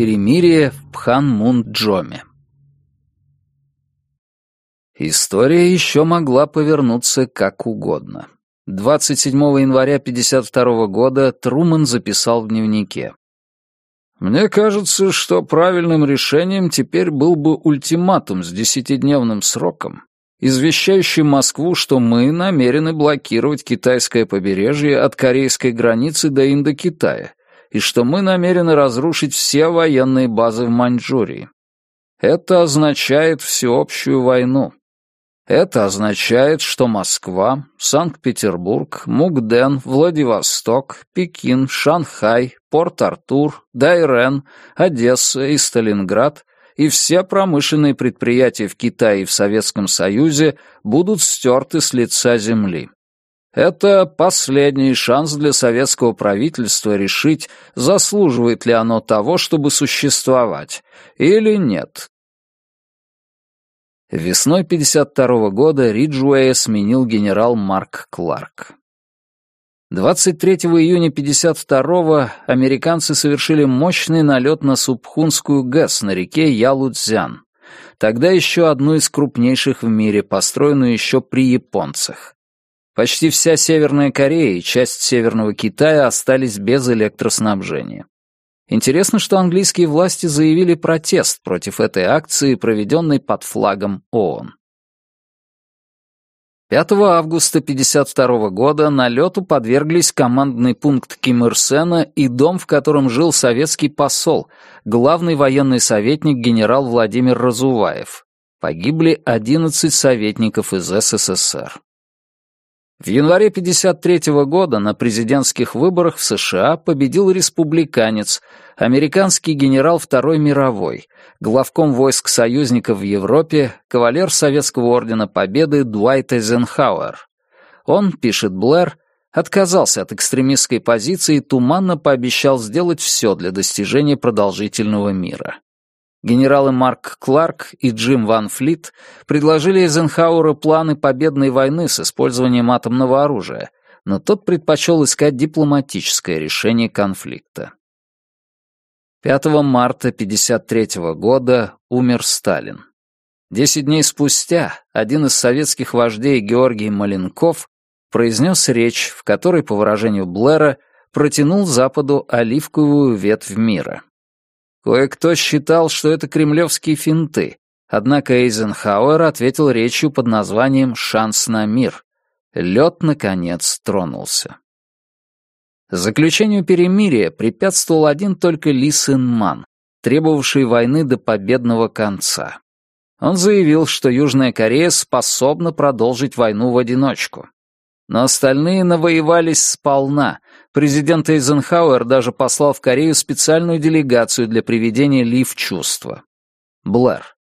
перемирие в Пханмунджоме. История еще могла повернуться как угодно. 27 января 1952 года Трумэн записал в дневнике. «Мне кажется, что правильным решением теперь был бы ультиматум с десятидневным сроком, извещающий Москву, что мы намерены блокировать китайское побережье от корейской границы до Индокитая, и что мы намерены разрушить все военные базы в Маньчжурии. Это означает всеобщую войну. Это означает, что Москва, Санкт-Петербург, Мукден, Владивосток, Пекин, Шанхай, Порт-Артур, Дайрен, Одесса и Сталинград и все промышленные предприятия в Китае и в Советском Союзе будут стерты с лица земли. Это последний шанс для советского правительства решить, заслуживает ли оно того, чтобы существовать, или нет. Весной 52 года Риджуэя сменил генерал Марк Кларк. 23 июня 52 американцы совершили мощный налет на Субхунскую ГЭС на реке Ялудзян, тогда еще одну из крупнейших в мире, построенную еще при японцах. Почти вся Северная Корея и часть Северного Китая остались без электроснабжения. Интересно, что английские власти заявили протест против этой акции, проведенной под флагом ООН. 5 августа 1952 года налету подверглись командный пункт Ким Ир Сена и дом, в котором жил советский посол, главный военный советник генерал Владимир Разуваев. Погибли 11 советников из СССР. В январе 1953 года на президентских выборах в США победил республиканец, американский генерал Второй мировой, главком войск союзников в Европе, кавалер Советского ордена Победы Дуайт Эйзенхауэр. Он, пишет Блэр, отказался от экстремистской позиции и туманно пообещал сделать все для достижения продолжительного мира. Генералы Марк Кларк и Джим Ван Флит предложили Эйзенхауэру планы победной войны с использованием атомного оружия, но тот предпочел искать дипломатическое решение конфликта. 5 марта 1953 года умер Сталин. Десять дней спустя один из советских вождей Георгий Маленков произнес речь, в которой, по выражению Блэра, протянул Западу оливковую ветвь мира. Кое-кто считал, что это кремлевские финты, однако Эйзенхауэр ответил речью под названием «Шанс на мир». Лед, наконец, тронулся. Заключению перемирия препятствовал один только Ли Сын Ман, требовавший войны до победного конца. Он заявил, что Южная Корея способна продолжить войну в одиночку. Но остальные навоевались сполна. Президент Эйзенхауэр даже послал в Корею специальную делегацию для приведения Ли в чувство. Блэр.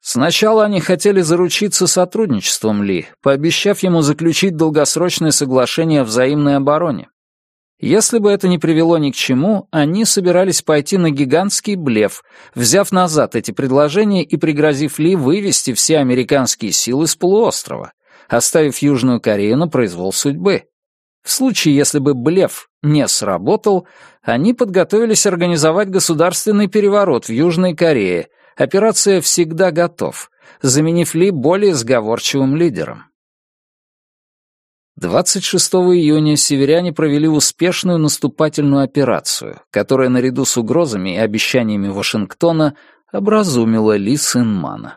Сначала они хотели заручиться сотрудничеством Ли, пообещав ему заключить долгосрочное соглашение о взаимной обороне. Если бы это не привело ни к чему, они собирались пойти на гигантский блеф, взяв назад эти предложения и пригрозив Ли вывести все американские силы с полуострова оставив Южную Корею на произвол судьбы. В случае, если бы блеф не сработал, они подготовились организовать государственный переворот в Южной Корее. Операция «Всегда готов», заменив Ли более сговорчивым лидером. 26 июня северяне провели успешную наступательную операцию, которая наряду с угрозами и обещаниями Вашингтона образумила Ли Сынмана.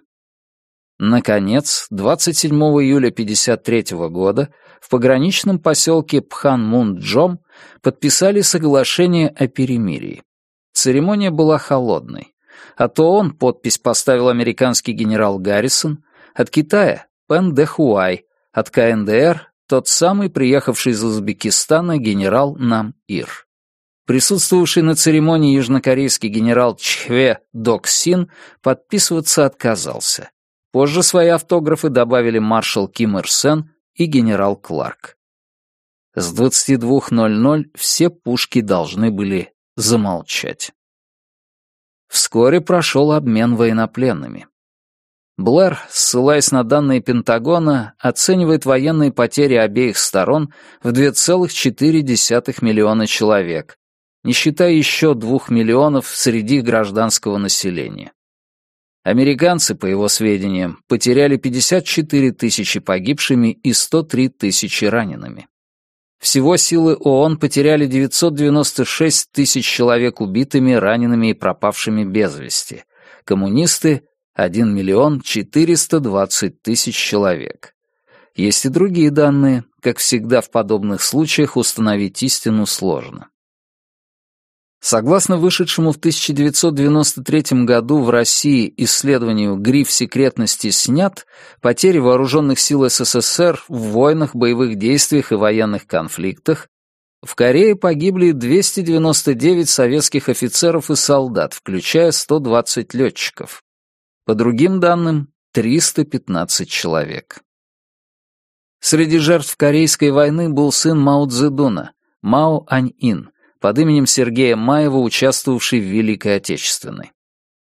Наконец, 27 июля 1953 года в пограничном поселке Пханмунджом подписали соглашение о перемирии. Церемония была холодной. От ООН подпись поставил американский генерал Гаррисон, от Китая — Пен Дэхуай, от КНДР — тот самый приехавший из Узбекистана генерал Нам Ир. Присутствовавший на церемонии южнокорейский генерал Чхве Док Син подписываться отказался. Позже свои автографы добавили маршал Ким Ир Сен и генерал Кларк. С 22.00 все пушки должны были замолчать. Вскоре прошел обмен военнопленными. Блэр, ссылаясь на данные Пентагона, оценивает военные потери обеих сторон в 2,4 миллиона человек, не считая еще двух миллионов среди гражданского населения. Американцы, по его сведениям, потеряли 54 тысячи погибшими и 103 тысячи ранеными. Всего силы ООН потеряли 996 тысяч человек убитыми, ранеными и пропавшими без вести. Коммунисты — 1 миллион 420 тысяч человек. Есть и другие данные, как всегда в подобных случаях установить истину сложно. Согласно вышедшему в 1993 году в России исследованию «Гриф секретности снят», потери вооруженных сил СССР в войнах, боевых действиях и военных конфликтах в Корее погибли 299 советских офицеров и солдат, включая 120 летчиков. По другим данным, 315 человек. Среди жертв Корейской войны был сын Мао Цзэдуна, Мао Ань-ин, под именем Сергея Маева, участвовавший в Великой Отечественной.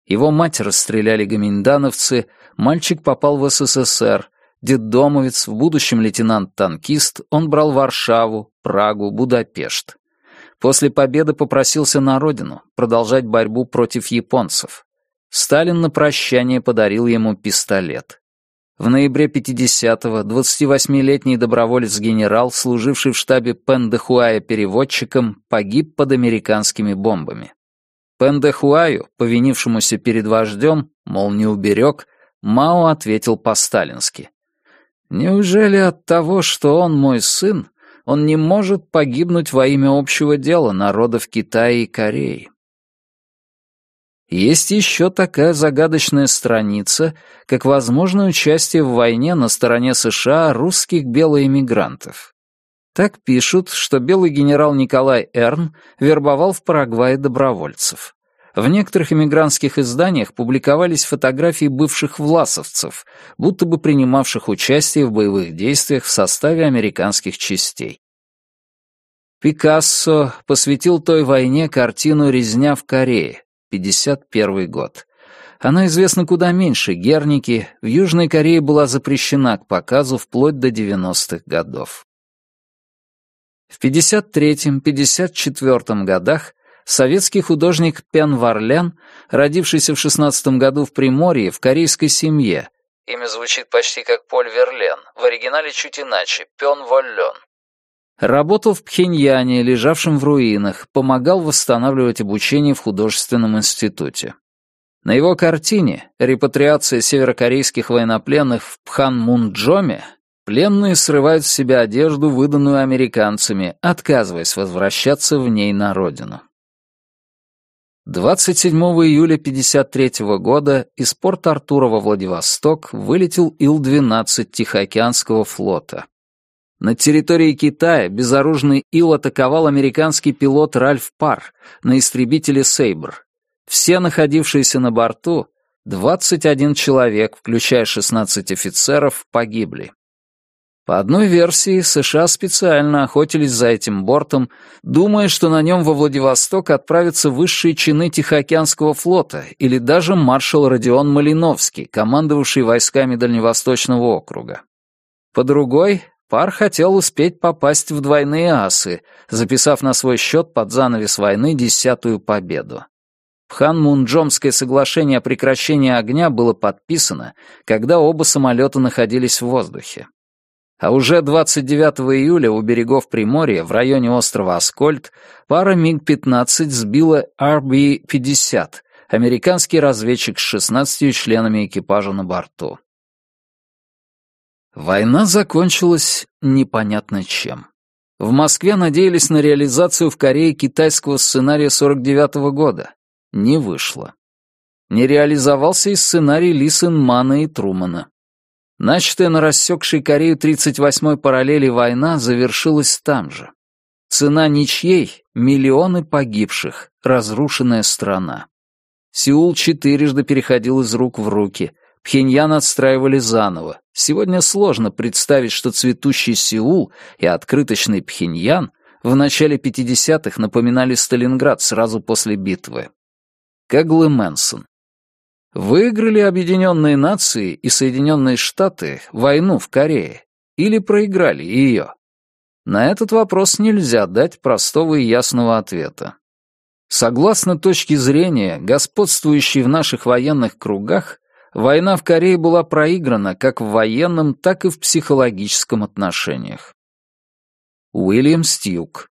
Его мать расстреляли гоминдановцы, мальчик попал в СССР, детдомовец, в будущем лейтенант-танкист, он брал Варшаву, Прагу, Будапешт. После победы попросился на родину, продолжать борьбу против японцев. Сталин на прощание подарил ему пистолет. В ноябре 50-го 28-летний доброволец-генерал, служивший в штабе Пендехуая переводчиком, погиб под американскими бомбами. Пендехуаю, повинившемуся перед вождем, мол, не уберег, Мао ответил по-сталински. «Неужели от того, что он мой сын, он не может погибнуть во имя общего дела народов Китая и Кореи?» Есть еще такая загадочная страница, как возможное участие в войне на стороне США русских белоэмигрантов. Так пишут, что белый генерал Николай Эрн вербовал в Парагвае добровольцев. В некоторых эмигрантских изданиях публиковались фотографии бывших власовцев, будто бы принимавших участие в боевых действиях в составе американских частей. Пикассо посвятил той войне картину «Резня в Корее», 1951 год. Она известна куда меньше Герники, в Южной Корее была запрещена к показу вплоть до 90-х годов. В 1953-1954 годах советский художник Пен Варлян, родившийся в 16 году в Приморье в корейской семье, имя звучит почти как Поль Верлен, в оригинале чуть иначе, Пен Воллен, Работал в Пхеньяне, лежавшем в руинах, помогал восстанавливать обучение в художественном институте. На его картине «Репатриация северокорейских военнопленных в Пханмунджоме» пленные срывают с себя одежду, выданную американцами, отказываясь возвращаться в ней на родину. 27 июля 1953 года из порта Артура во Владивосток вылетел Ил-12 Тихоокеанского флота. На территории Китая безоружный Ил атаковал американский пилот Ральф Пар на истребителе «Сейбр». Все находившиеся на борту, 21 человек, включая 16 офицеров, погибли. По одной версии, США специально охотились за этим бортом, думая, что на нем во Владивосток отправятся высшие чины Тихоокеанского флота или даже маршал Родион Малиновский, командовавший войсками Дальневосточного округа. По другой, Пар хотел успеть попасть в двойные асы, записав на свой счет под занавес войны десятую победу. Пхан-Мунджомское соглашение о прекращении огня было подписано, когда оба самолета находились в воздухе. А уже 29 июля у берегов Приморья, в районе острова Аскольд, пара МиГ-15 сбила RB-50, американский разведчик с 16 членами экипажа на борту. Война закончилась непонятно чем. В Москве надеялись на реализацию в Корее китайского сценария 49 -го года. Не вышло. Не реализовался и сценарий Ли Сын Мана и Трумана. Начатая на рассекшей Корею 38-й параллели война завершилась там же. Цена ничьей — миллионы погибших, разрушенная страна. Сеул четырежды переходил из рук в руки — Пхеньян отстраивали заново. Сегодня сложно представить, что цветущий Сеул и открыточный Пхеньян в начале 50-х напоминали Сталинград сразу после битвы. Кэглы Мэнсон. Выиграли Объединенные Нации и Соединенные Штаты войну в Корее или проиграли ее? На этот вопрос нельзя дать простого и ясного ответа. Согласно точке зрения, господствующей в наших военных кругах, война в Корее была проиграна как в военном, так и в психологическом отношениях. Уильям Стьюк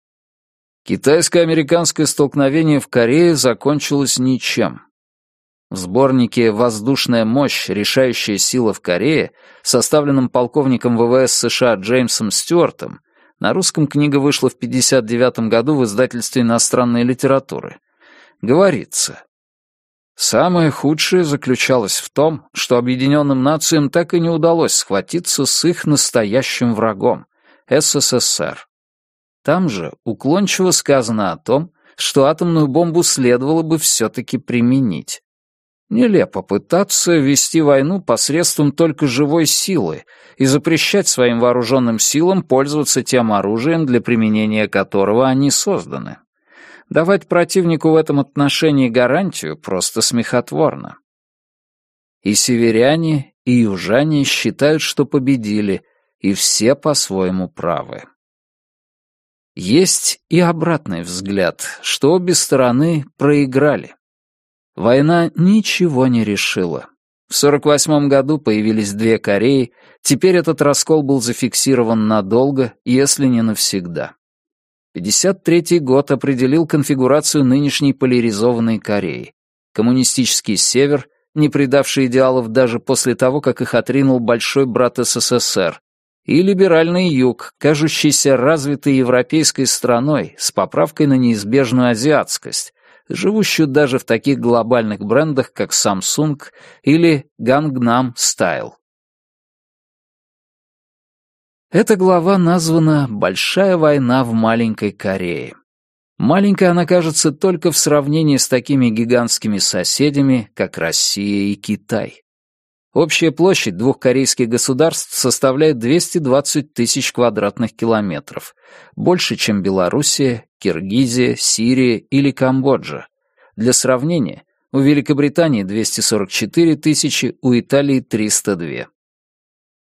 Китайско-американское столкновение в Корее закончилось ничем. В сборнике «Воздушная мощь. Решающая сила в Корее», составленном полковником ВВС США Джеймсом Стюартом, на русском книга вышла в 1959 году в издательстве иностранной литературы, говорится, Самое худшее заключалось в том, что Объединенным Нациям так и не удалось схватиться с их настоящим врагом — СССР. Там же уклончиво сказано о том, что атомную бомбу следовало бы все-таки применить. Нелепо пытаться вести войну посредством только живой силы и запрещать своим вооруженным силам пользоваться тем оружием, для применения которого они созданы. Давать противнику в этом отношении гарантию просто смехотворно. И северяне, и южане считают, что победили, и все по-своему правы. Есть и обратный взгляд, что обе стороны проиграли. Война ничего не решила. В 48 году появились две Кореи, теперь этот раскол был зафиксирован надолго, если не навсегда. 53 год определил конфигурацию нынешней поляризованной Кореи. Коммунистический север, не предавший идеалов даже после того, как их отринул большой брат СССР, и либеральный юг, кажущийся развитой европейской страной с поправкой на неизбежную азиатскость, живущую даже в таких глобальных брендах, как Samsung или Gangnam Style. Эта глава названа «Большая война в маленькой Корее». Маленькая она кажется только в сравнении с такими гигантскими соседями, как Россия и Китай. Общая площадь двух корейских государств составляет 220 тысяч квадратных километров, больше, чем Белоруссия, Киргизия, Сирия или Камбоджа. Для сравнения, у Великобритании 244 тысячи, у Италии 302.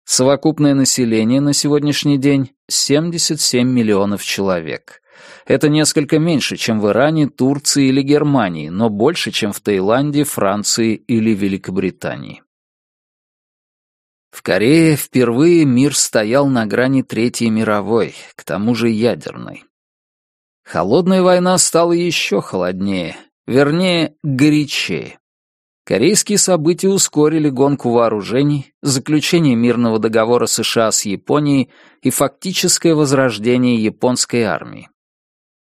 Совокупное население на сегодняшний день 77 миллионов человек. Это несколько меньше, чем в Иране, Турции или Германии, но больше, чем в Таиланде, Франции или Великобритании. В Корее впервые мир стоял на грани Третьей мировой, к тому же ядерной. Холодная война стала еще холоднее, вернее, горячее. Корейские события ускорили гонку вооружений, заключение мирного договора США с Японией и фактическое возрождение японской армии.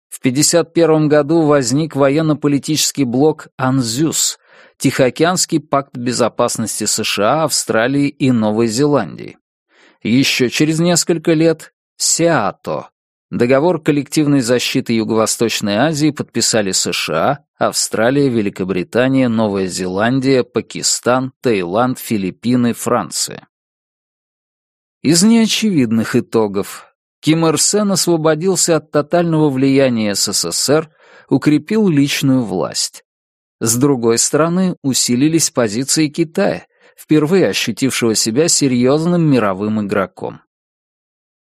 В 1951 году возник военно-политический блок «Анзюс», Тихоокеанский пакт безопасности США, Австралии и Новой Зеландии. Еще через несколько лет СЕАТО, договор коллективной защиты Юго-Восточной Азии подписали США, Австралия, Великобритания, Новая Зеландия, Пакистан, Таиланд, Филиппины, Франция. Из неочевидных итогов Ким Ир Сен освободился от тотального влияния СССР, укрепил личную власть. С другой стороны, усилились позиции Китая, впервые ощутившего себя серьезным мировым игроком.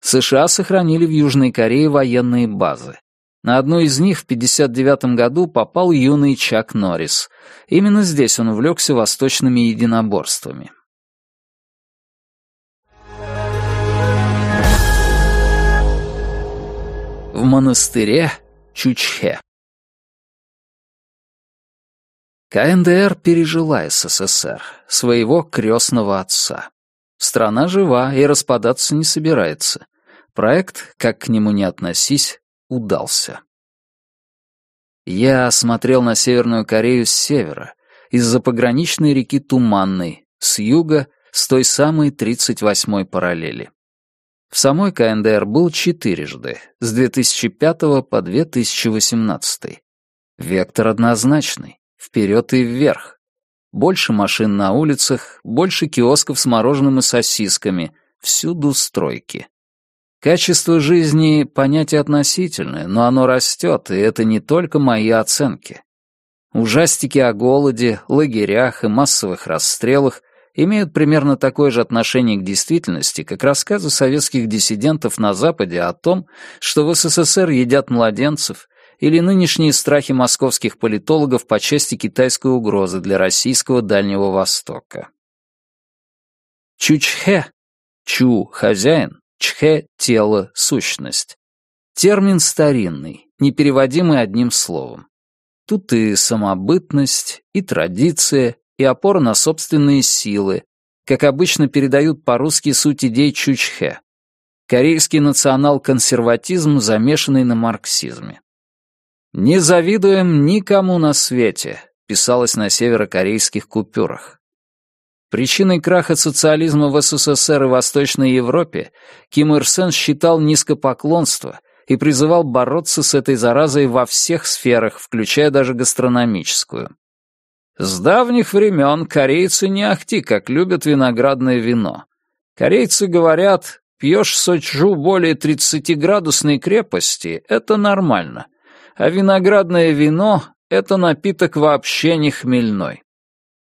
США сохранили в Южной Корее военные базы. На одну из них в 1959 году попал юный Чак Норрис. Именно здесь он увлекся восточными единоборствами. В монастыре Чучхе КНДР пережила СССР, своего крестного отца. Страна жива и распадаться не собирается. Проект, как к нему не относись, удался. Я смотрел на Северную Корею с севера, из-за пограничной реки Туманной, с юга, с той самой 38-й параллели. В самой КНДР был четырежды, с 2005 по 2018. Вектор однозначный вперед и вверх. Больше машин на улицах, больше киосков с мороженым и сосисками, всюду стройки. Качество жизни — понятие относительное, но оно растет, и это не только мои оценки. Ужастики о голоде, лагерях и массовых расстрелах имеют примерно такое же отношение к действительности, как рассказы советских диссидентов на Западе о том, что в СССР едят младенцев, или нынешние страхи московских политологов по части китайской угрозы для российского Дальнего Востока. Чучхе — чу — хозяин, чхе — тело, сущность. Термин старинный, непереводимый одним словом. Тут и самобытность, и традиция, и опора на собственные силы, как обычно передают по-русски суть идей Чучхе. Корейский национал-консерватизм, замешанный на марксизме. «Не завидуем никому на свете», писалось на северокорейских купюрах. Причиной краха социализма в СССР и Восточной Европе Ким Ир Сен считал низкопоклонство и призывал бороться с этой заразой во всех сферах, включая даже гастрономическую. С давних времен корейцы не ахти, как любят виноградное вино. Корейцы говорят, пьешь сочжу более 30-градусной крепости — это нормально а виноградное вино — это напиток вообще не хмельной.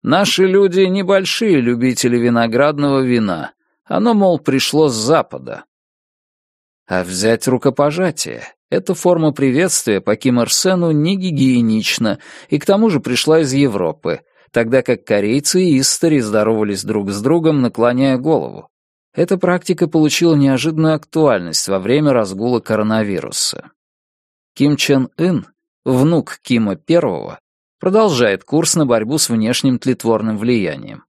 Наши люди — небольшие любители виноградного вина. Оно, мол, пришло с запада. А взять рукопожатие — эта форма приветствия по Ким Ир Сену не гигиенична и к тому же пришла из Европы, тогда как корейцы и истори здоровались друг с другом, наклоняя голову. Эта практика получила неожиданную актуальность во время разгула коронавируса. Ким Чен Ын, внук Кима I, продолжает курс на борьбу с внешним тлетворным влиянием.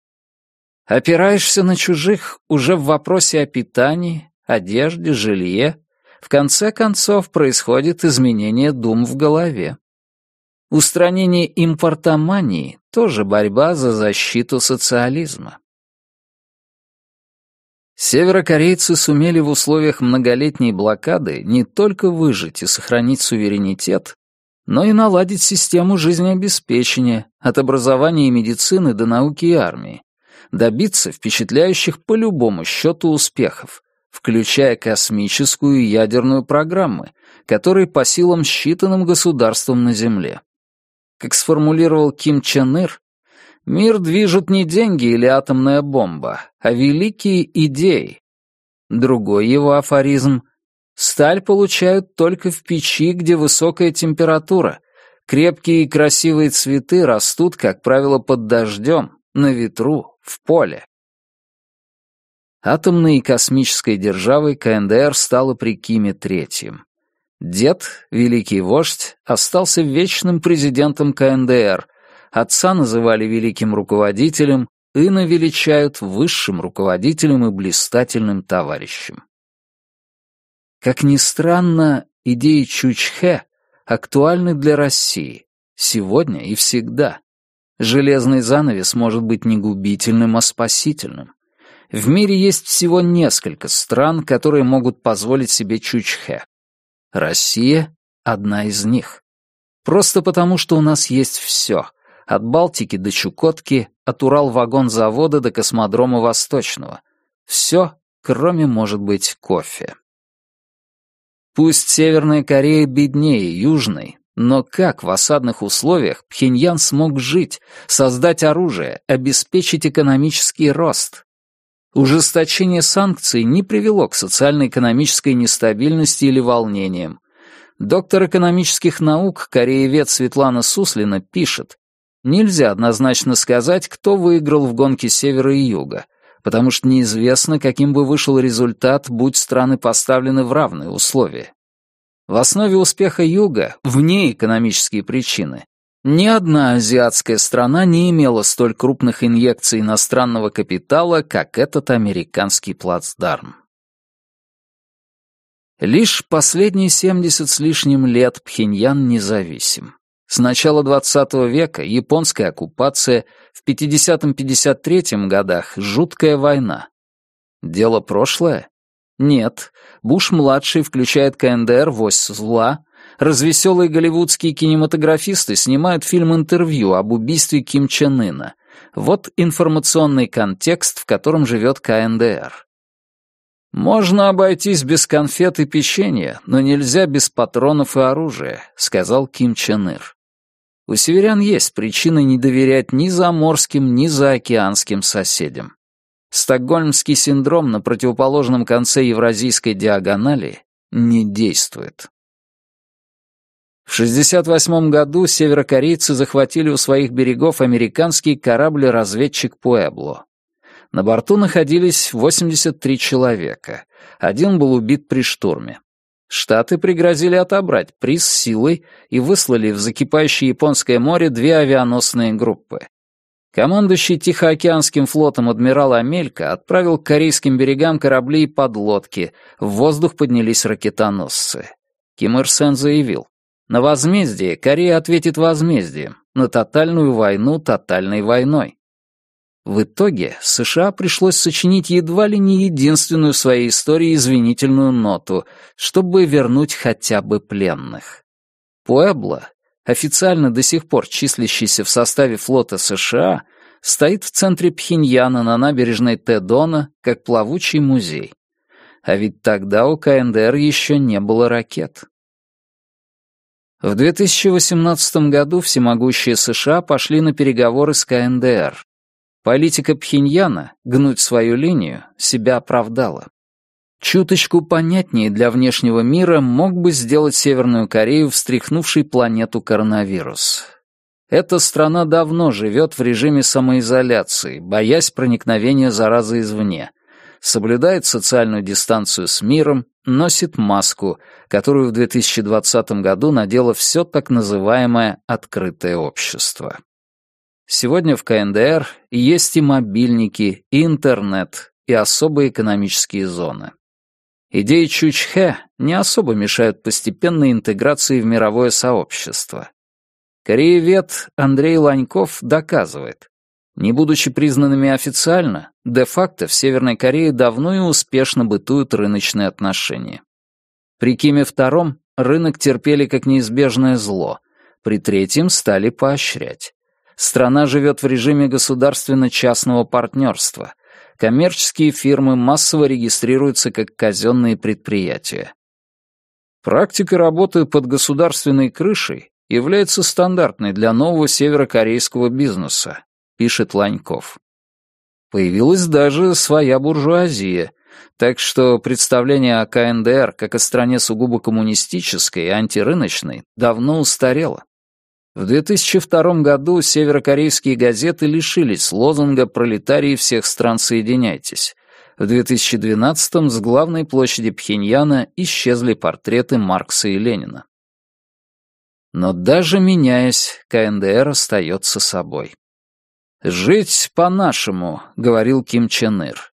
Опираешься на чужих уже в вопросе о питании, одежде, жилье. В конце концов происходит изменение дум в голове. Устранение импортомании — тоже борьба за защиту социализма. Северокорейцы сумели в условиях многолетней блокады не только выжить и сохранить суверенитет, но и наладить систему жизнеобеспечения от образования и медицины до науки и армии, добиться впечатляющих по любому счету успехов, включая космическую и ядерную программы, которые по силам считанным государствам на Земле. Как сформулировал Ким Чен Ир, Мир движут не деньги или атомная бомба, а великие идеи. Другой его афоризм — сталь получают только в печи, где высокая температура. Крепкие и красивые цветы растут, как правило, под дождем, на ветру, в поле. Атомной и космической державой КНДР стала при Киме Третьим. Дед, великий вождь, остался вечным президентом КНДР — Отца называли великим руководителем, Ина величают высшим руководителем и блистательным товарищем. Как ни странно, идеи Чучхе актуальны для России, сегодня и всегда. Железный занавес может быть не губительным, а спасительным. В мире есть всего несколько стран, которые могут позволить себе Чучхе. Россия — одна из них. Просто потому, что у нас есть все от Балтики до Чукотки, от Урал-вагон-завода до космодрома Восточного. Все, кроме, может быть, кофе. Пусть Северная Корея беднее Южной, но как в осадных условиях Пхеньян смог жить, создать оружие, обеспечить экономический рост? Ужесточение санкций не привело к социально-экономической нестабильности или волнениям. Доктор экономических наук, кореевед Светлана Суслина, пишет, Нельзя однозначно сказать, кто выиграл в гонке севера и юга, потому что неизвестно, каким бы вышел результат, будь страны поставлены в равные условия. В основе успеха юга, вне экономические причины, ни одна азиатская страна не имела столь крупных инъекций иностранного капитала, как этот американский плацдарм. Лишь последние 70 с лишним лет Пхеньян независим. С начала XX века японская оккупация, в 50-53 годах жуткая война. Дело прошлое? Нет. Буш-младший включает КНДР в ось зла, развеселые голливудские кинематографисты снимают фильм-интервью об убийстве Ким Чен Ына. Вот информационный контекст, в котором живет КНДР. «Можно обойтись без конфет и печенья, но нельзя без патронов и оружия», — сказал Ким Чен Ир. У северян есть причины не доверять ни заморским, ни заокеанским соседям. Стокгольмский синдром на противоположном конце евразийской диагонали не действует. В 1968 году северокорейцы захватили у своих берегов американский корабль-разведчик «Пуэбло». На борту находились 83 человека. Один был убит при штурме. Штаты пригрозили отобрать приз силой и выслали в закипающее Японское море две авианосные группы. Командующий Тихоокеанским флотом адмирал Амелька отправил к корейским берегам корабли и подлодки, в воздух поднялись ракетоносцы. Ким Ир Сен заявил, на возмездие Корея ответит возмездием, на тотальную войну тотальной войной. В итоге США пришлось сочинить едва ли не единственную в своей истории извинительную ноту, чтобы вернуть хотя бы пленных. Пуэбло, официально до сих пор числящийся в составе флота США, стоит в центре Пхеньяна на набережной Тедона, как плавучий музей. А ведь тогда у КНДР еще не было ракет. В 2018 году всемогущие США пошли на переговоры с КНДР, Политика Пхеньяна, гнуть свою линию, себя оправдала. Чуточку понятнее для внешнего мира мог бы сделать Северную Корею, встряхнувшей планету коронавирус. Эта страна давно живет в режиме самоизоляции, боясь проникновения заразы извне, соблюдает социальную дистанцию с миром, носит маску, которую в 2020 году надело все так называемое «открытое общество». Сегодня в КНДР есть и мобильники, и интернет, и особые экономические зоны. Идеи Чучхе не особо мешают постепенной интеграции в мировое сообщество. Кореевед Андрей Ланьков доказывает, не будучи признанными официально, де-факто в Северной Корее давно и успешно бытуют рыночные отношения. При Киме II рынок терпели как неизбежное зло, при третьем стали поощрять. Страна живет в режиме государственно-частного партнерства. Коммерческие фирмы массово регистрируются как казенные предприятия. Практика работы под государственной крышей является стандартной для нового северокорейского бизнеса, пишет Ланьков. Появилась даже своя буржуазия, так что представление о КНДР как о стране сугубо коммунистической и антирыночной давно устарело. В 2002 году северокорейские газеты лишились лозунга «Пролетарии всех стран соединяйтесь». В 2012 с главной площади Пхеньяна исчезли портреты Маркса и Ленина. Но даже меняясь, КНДР остается собой. «Жить по-нашему», — говорил Ким Чен Ир.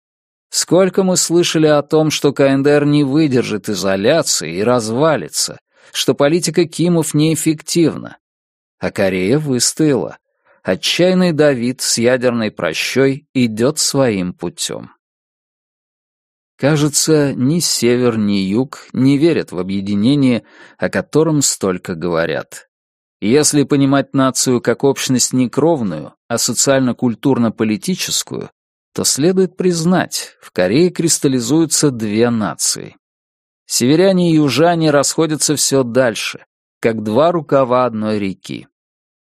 Сколько мы слышали о том, что КНДР не выдержит изоляции и развалится, что политика Кимов неэффективна, а Корея выстояла. Отчаянный Давид с ядерной прощой идет своим путем. Кажется, ни север, ни юг не верят в объединение, о котором столько говорят. Если понимать нацию как общность не кровную, а социально-культурно-политическую, то следует признать, в Корее кристаллизуются две нации. Северяне и южане расходятся все дальше, как два рукава одной реки.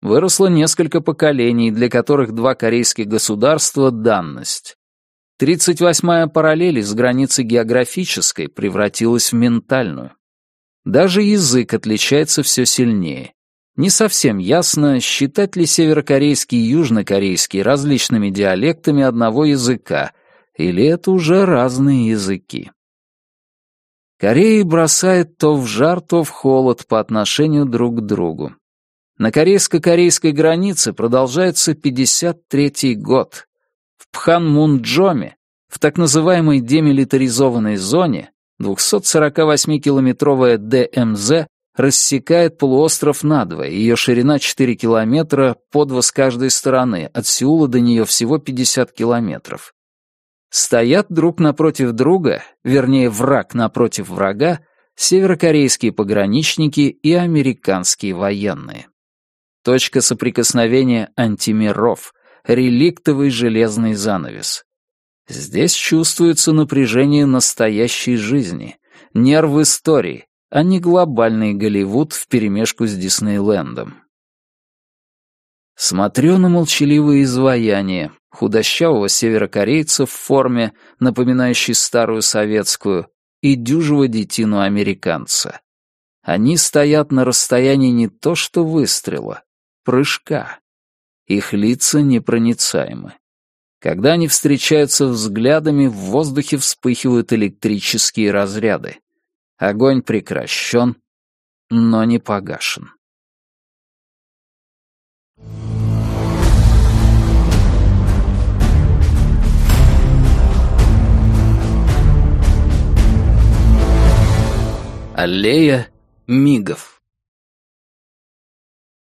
Выросло несколько поколений, для которых два корейских государства — данность. 38-я параллель из границы географической превратилась в ментальную. Даже язык отличается все сильнее. Не совсем ясно, считать ли северокорейский и южнокорейский различными диалектами одного языка, или это уже разные языки. Корея бросает то в жар, то в холод по отношению друг к другу. На корейско-корейской границе продолжается 53-й год. В Пханмунджоме, в так называемой демилитаризованной зоне, 248-километровая ДМЗ рассекает полуостров надвое, ее ширина 4 километра, по два с каждой стороны, от Сеула до нее всего 50 километров. Стоят друг напротив друга, вернее, враг напротив врага, северокорейские пограничники и американские военные. Точка соприкосновения антимиров, реликтовый железный занавес. Здесь чувствуется напряжение настоящей жизни, нерв истории, а не глобальный Голливуд вперемешку с Диснейлендом. Смотрю на молчаливое изваяние худощавого северокорейца в форме, напоминающей старую советскую, и дюжего детину американца. Они стоят на расстоянии не то что выстрела, прыжка. Их лица непроницаемы. Когда они встречаются взглядами, в воздухе вспыхивают электрические разряды. Огонь прекращен, но не погашен. Аллея мигов